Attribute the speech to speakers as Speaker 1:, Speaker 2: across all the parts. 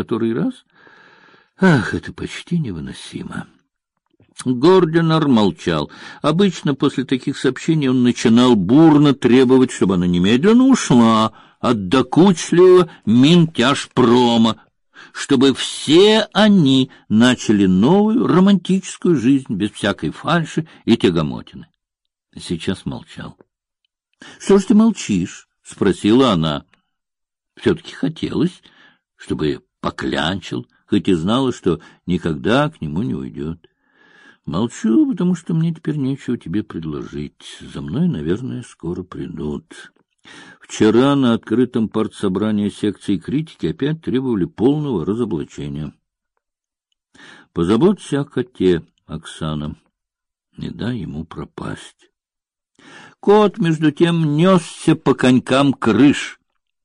Speaker 1: который раз? Ах, это почти невыносимо. Гординер молчал. Обычно после таких сообщений он начинал бурно требовать, чтобы она немедленно ушла от докучливого Минтяжпрома, чтобы все они начали новую романтическую жизнь без всякой фальши и тягомотины. Сейчас молчал. — Что ж ты молчишь? — спросила она. Все-таки хотелось, чтобы поклянчил, хоть и знала, что никогда к нему не уйдет. Молчу, потому что мне теперь нечего тебе предложить. За мной, наверное, скоро придут. Вчера на открытом партсобрании секции критики опять требовали полного разоблачения. Позаботься о коте, Оксана. Не дай ему пропасть. Кот, между тем, несся по конькам крыш.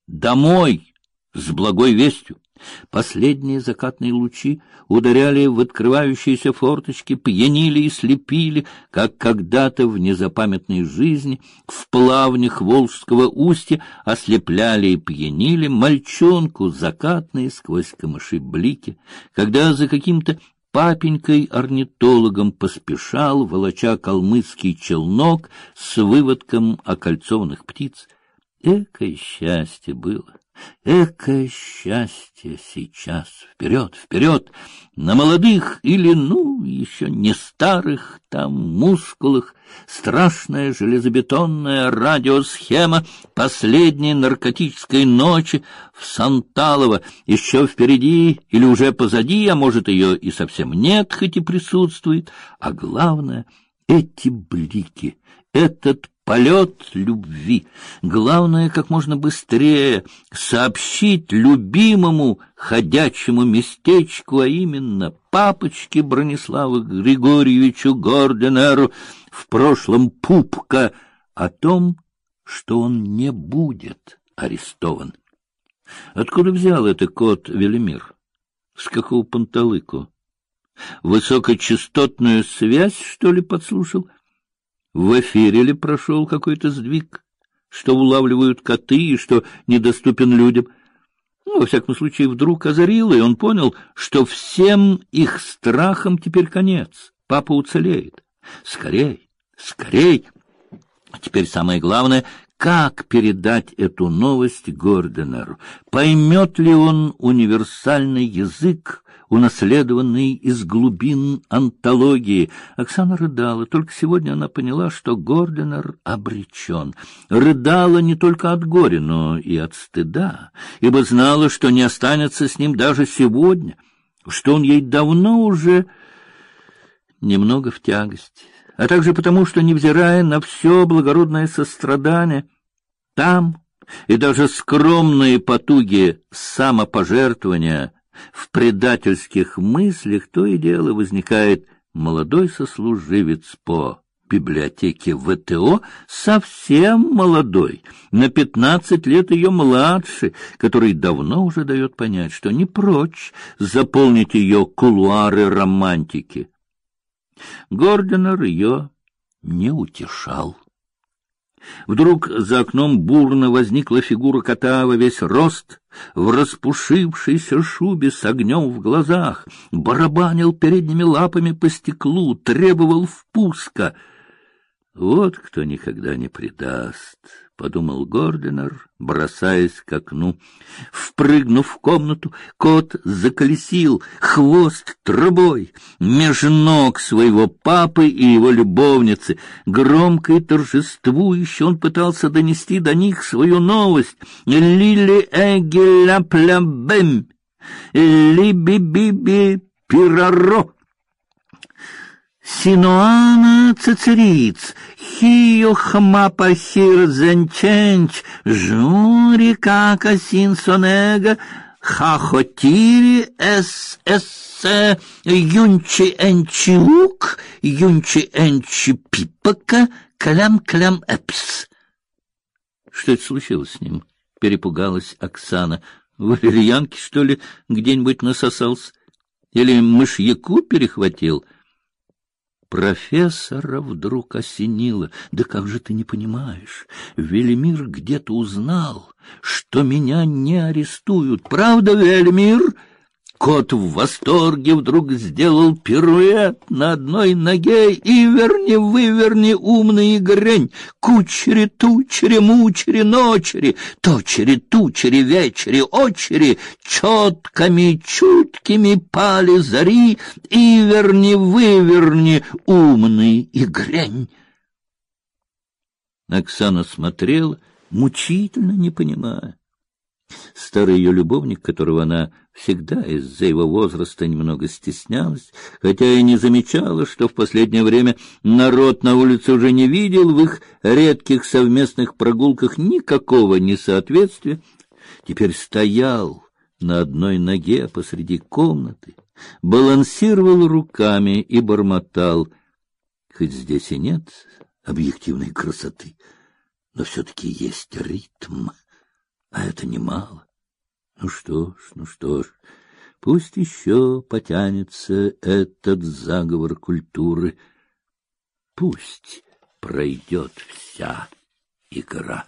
Speaker 1: Домой! С благой вестью. Последние закатные лучи ударяли в открывающиеся форточки, пьянили и слепили, как когда-то в незапамятной жизни в плавнях Волжского устья ослепляли и пьянили мальчонку закатные сквозь камыши блики, когда за каким-то папенькой-орнитологом поспешал, волоча калмыцкий челнок с выводком окольцованных птиц. Экое счастье было! Экое счастье сейчас! Вперед, вперед! На молодых или, ну, еще не старых там мускулах страшная железобетонная радиосхема последней наркотической ночи в Санталово еще впереди или уже позади, а может, ее и совсем нет, хоть и присутствует. А главное — эти блики, этот полет любви. Главное, как можно быстрее сообщить любимому ходячему местечку, а именно папочке Брониславу Григорьевичу Горденеру, в прошлом пупка, о том, что он не будет арестован. Откуда взял это кот Велимир? С какого панталыку? Высокочастотную связь, что ли, подслушал? В эфире ли прошел какой-то сдвиг, что улавливают коты и что недоступен людям? Ну, во всяком случае, вдруг озарило, и он понял, что всем их страхам теперь конец. Папа уцелеет. Скорей, скорей! Теперь самое главное — как передать эту новость Горденеру? Поймет ли он универсальный язык, унаследованный из глубин антологии. Оксана рыдала. Только сегодня она поняла, что Горденер обречен. Рыдала не только от горя, но и от стыда, ибо знала, что не останется с ним даже сегодня, что он ей давно уже немного в тягость, а также потому, что, невзирая на все благородное сострадание, там и даже скромные потуги самопожертвования в предательских мыслях то и дело возникает молодой сослуживец по библиотеке ВТО, совсем молодой, на пятнадцать лет ее младше, который давно уже дает понять, что не прочь заполнить ее кулуары романтики. Гордонер ее не утешал. Вдруг за окном бурно возникла фигура кота во весь рост, в распушившейся шубе с огнем в глазах, барабанил передними лапами по стеклу, требовал впуска. Вот кто никогда не предаст. — подумал Гординер, бросаясь к окну. Впрыгнув в комнату, кот заколесил хвост трубой меж ног своего папы и его любовницы. Громко и торжествующе он пытался донести до них свою новость. «Лили эгеля плябем! Ли-би-би-би пираро!» Синуана цицериц, хиохмапахир зенченч, жури кака синсонега, хахотири эс эссе, юнчи энчиук, юнчи энчи пипака, клям-клям эпс. Что это случилось с ним? Перепугалась Оксана. Валерьянки, что ли, где-нибудь насосался? Или мышьяку перехватил? — Профессора вдруг осенило. Да как же ты не понимаешь? Велимир где-то узнал, что меня не арестуют. Правда, Велимир? Кот в восторге вдруг сделал пируэт на одной ноге и верни, выверни, умный грень, кучери, тучери, мучери, ночери, точери, тучери, вечери, очери, четками, чуткими пали зари, и верни, выверни, умный и грень. Оксана смотрела, мучительно не понимая. Старый ее любовник, которого она всегда из-за его возраста немного стеснялась, хотя и не замечала, что в последнее время народ на улице уже не видел в их редких совместных прогулках никакого несоответствия, теперь стоял на одной ноге посреди комнаты, балансировал руками и бормотал, хоть здесь и нет объективной красоты, но все-таки есть ритм. А это немало. Ну что ж, ну что ж, пусть еще потянется этот заговор культуры. Пусть пройдет вся игра.